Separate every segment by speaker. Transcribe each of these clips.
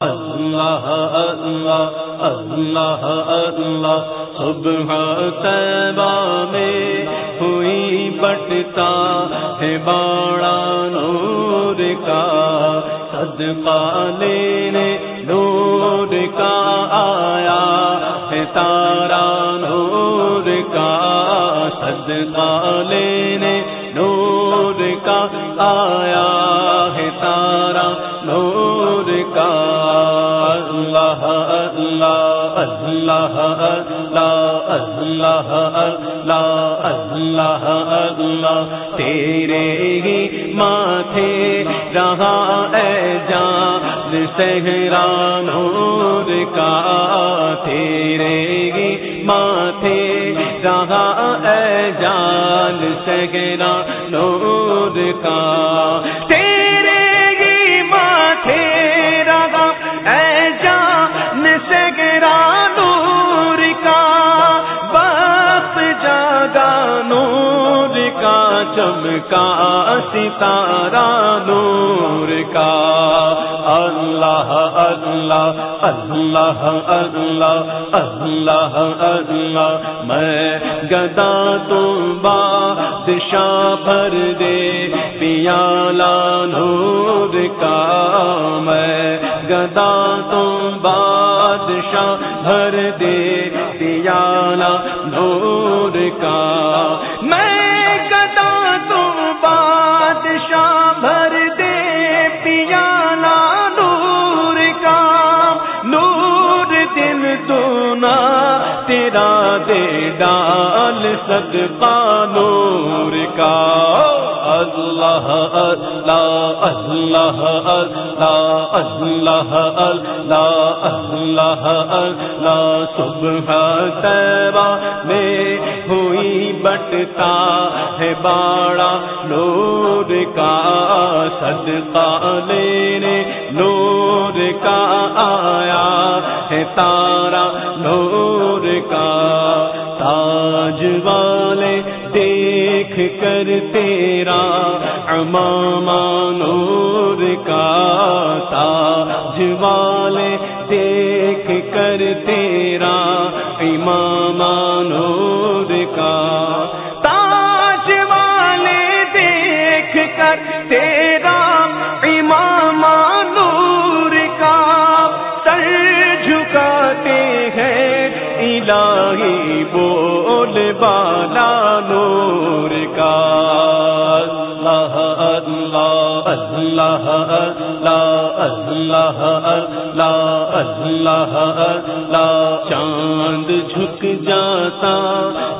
Speaker 1: اللہ اللہ اللہ اللہ صبح تیبہ میں ہوئی بٹتا ہے باڑا نور کا، صدقہ لینے نور کا آیا ہے تارا نور کا، صدقہ لینے نور کا آیا ہے تارا نور کا۔ اللہ اللہ اللہ اللہ اللہ اللہ تیرے ہی ماتھے رہا اے جان سہرا نور کا تیرے ہی ماتھے رہا اے جان سہرا نور کا ستارہ نور کا۔ اللہ اللہ اللہ اللہ اللہ اللہ۔ میں گدا تم بادشاہ بھر دے، پیالہ نور کا۔ میں گدا تم بادشاہ بھر دے، پیالہ نور کا۔ میں تیرا دے ڈال صدقہ نور کا۔ اللہ اللہ اللہ اللہ اللہ اللہ اللہ اللہ صبح تیرا میں ہوئی بٹتا ہے باڑا نور کا۔ صدقہ لینے نور کا آیا ہے تارا نور کا۔ تاج والے دیکھ کر تیرا امام نور کا تاج والے دیکھ کر تیرا امام نور کا تاج والے دیکھ کر تیرا الہی بول بالا نور کا۔ اللہ اللہ اللہ اللہ اللہ اللہ اللہ اللہ چاند جھک جاتا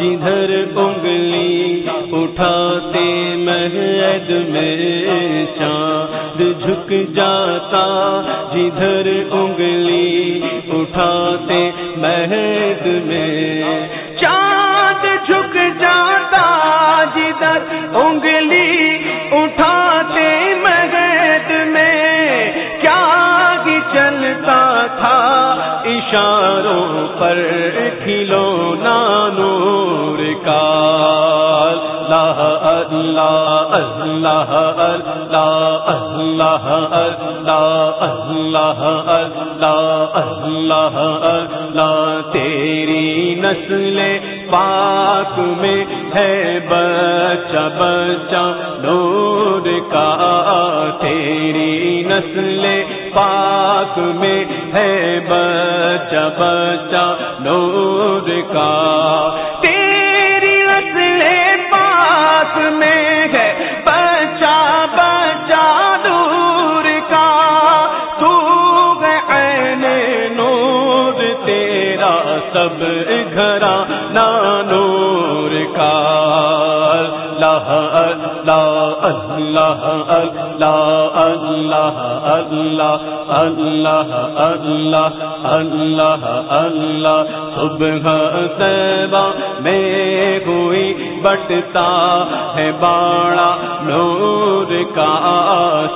Speaker 1: جدھر انگلی اٹھاتے مہد میں چاند جھک جاتا جدھر انگلی اٹھاتے انگلی اٹھاتے مہد میں کیا ہی چلتا تھا اشاروں پر کھلو نانور کا اللہ اللہ اللہ اللہ اللہ اللہ اللہ اللہ اللہ اللہ تیری نسل پاک میں ہے بچہ بچہ نور کا تیری نسل پاک میں ہے بچہ بچہ نور کا تیری نسل پاک میں ہے بچہ بچہ نور کا تو عین نور تیرا سب گھرا نانور کا اللہ اللہ اللہ اللہ اللہ اللہ اللہ اللہ اللہ صبح سیبا میں ہوئی بٹتا ہے باڑا نور کا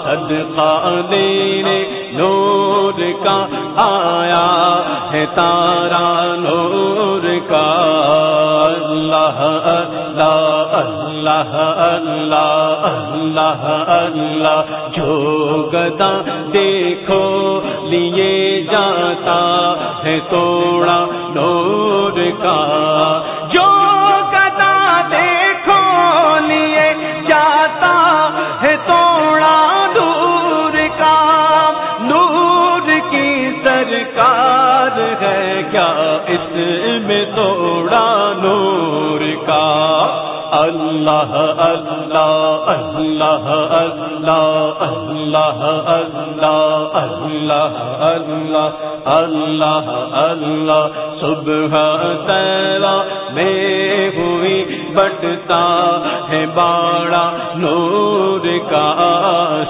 Speaker 1: صدقہ دینے نور کا آیا ہے تارا نور کا اللہ اللہ اللہ اللہ اللہ اللہ، جو گدا دیکھو، لیے جاتا ہے توڑا نور کا۔ جو گدا دیکھو، لیے جاتا ہے توڑا نور کا۔ نور کی سرکار ہے، کیا اس میں توڑا اللہ اللہ اللہ اللہ اللہ اللہ اللہ اللہ اللہ اللہ صبح تیرا میں ہوئی بٹتا ہے باڑا نور کا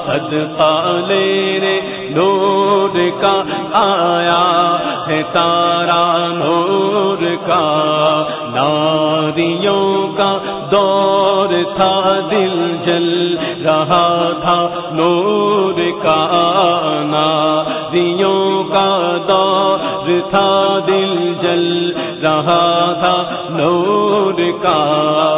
Speaker 1: صدقہ لینے نور کا آیا ہے تارا نور کا۔ ناریوں کا دور تھا، دل جل رہا تھا نور کا۔ ناریوں کا دور تھا، دل جل رہا تھا نور کا۔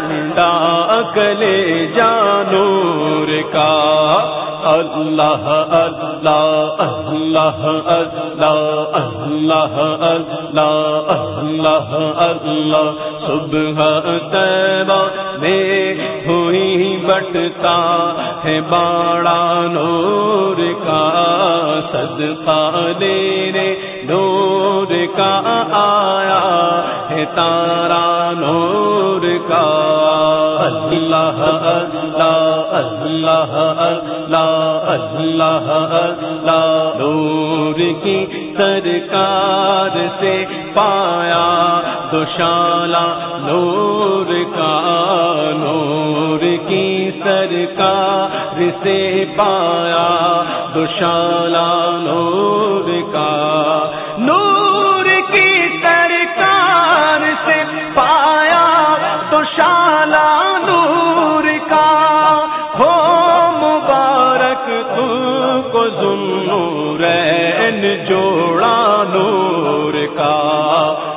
Speaker 1: ٹھنڈا گلے جانور کا۔ اللہ اللہ اللہ اللہ اللہ اللہ اللہ اللہ صبح تیبہ میں ہوئی بٹتا ہے باڑا نور کا۔ صدقہ لینے نور کا آیا ہے تارا نور کا۔ اللہ اللہ اللہ اللہ اللہ اللہ، نور کی سرکار سے پایا دوشالا نور کا۔ نور کی سرکار سے پایا دوشالا نور کا۔ جوڑا نور کا۔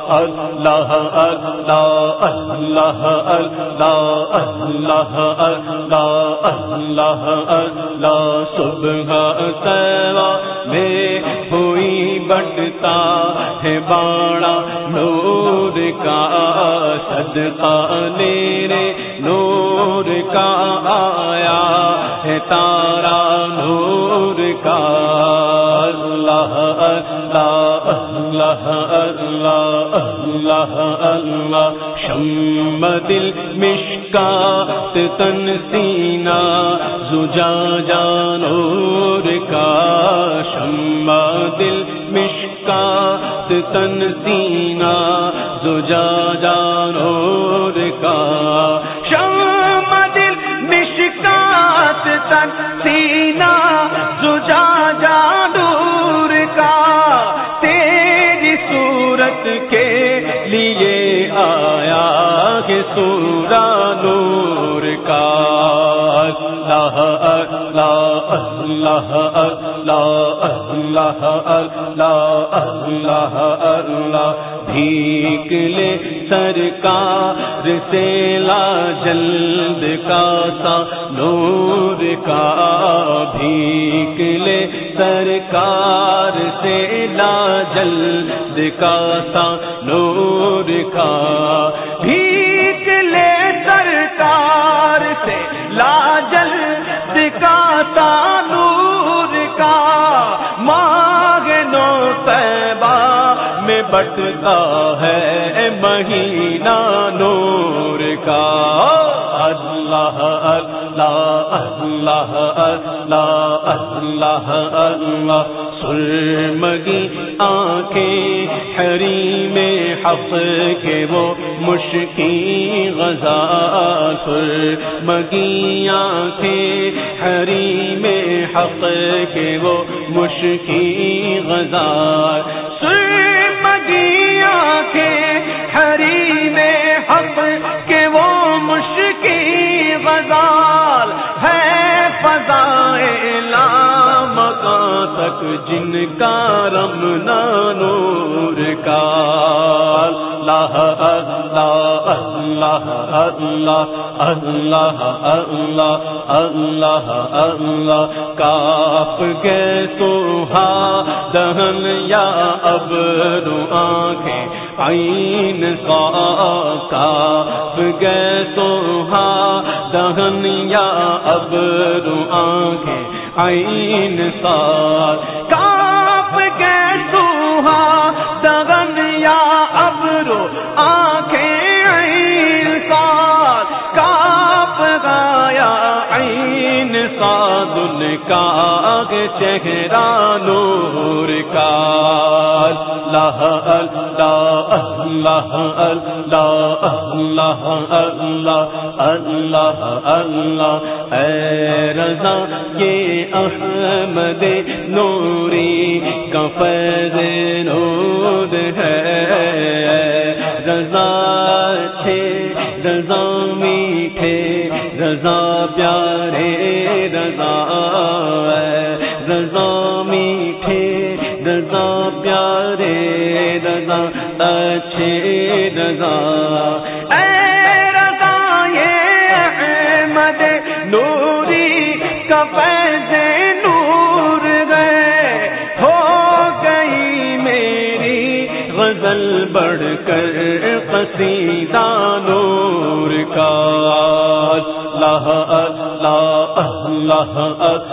Speaker 1: اللہ اللہ اللہ اللہ اللہ اللہ اللہ اللہ، صبح سیوا میں ہوئی بٹتا ہے باڑا نور کا۔ صدقہ میرے نور کا آیا ہے تارا نور کا۔ اللہ اللہ اللہ اللہ اللہ. اللہ شم دل مشکات تن سینا، زجا جانور کا. شم دل مشکات تن سینا، زجا جانور کا. شم دل مشکات تن سینا اللہ اللہ اللہ اللہ اللہ بھیک لے سرکار سے لا جلد کا سا نور کا بھیک لے سرکار سے لا جلد کا سا نور کا بٹتا ہے مہینہ نور کا۔ اللہ اللہ اللہ اللہ اللہ اللہ۔ سرمگی آنکھیں ہری میں حق کے وہ مشکی غزا۔ سرمگی آنکھیں ہری میں حق کے وہ مشکی غزا۔ پاک جن کا رمنا نور کا اللہ اللہ اللہ اللہ اللہ اللہ اللہ کاپ گئے تو دہن یا اب رو آنکھیں۔ آئین کا گئے تو ہاں دہن یا اب رو آنکھیں۔ عین سار سادل کا چہرہ نور کا۔ اللہ اللہ اللہ اللہ اللہ اللہ اللہ اے رضا یہ احمد نوری کا فیض نور ہے۔ رضا تھے رضا میٹھے۔ رضا پیارے رضا رضا میٹھے، رضا پیارے رضا، اچھے رضا۔ اے رضا، یہ احمد نوری کپیز نور گئے ہو گئی میری غزل بڑھ کر قصیدہ نور کا۔ اللہ اللہ اللہ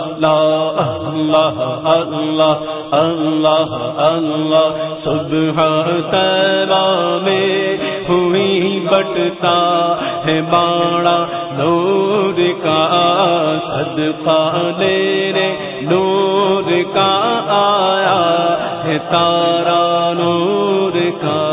Speaker 1: اللہ اللہ اللہ اللہ اللہ صبح تیرا میں ہوئی بٹتا ہے باڑا نور کا صدقہ میرے نور کا آیا ہے تارا نور کا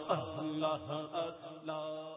Speaker 1: اللہ اللہ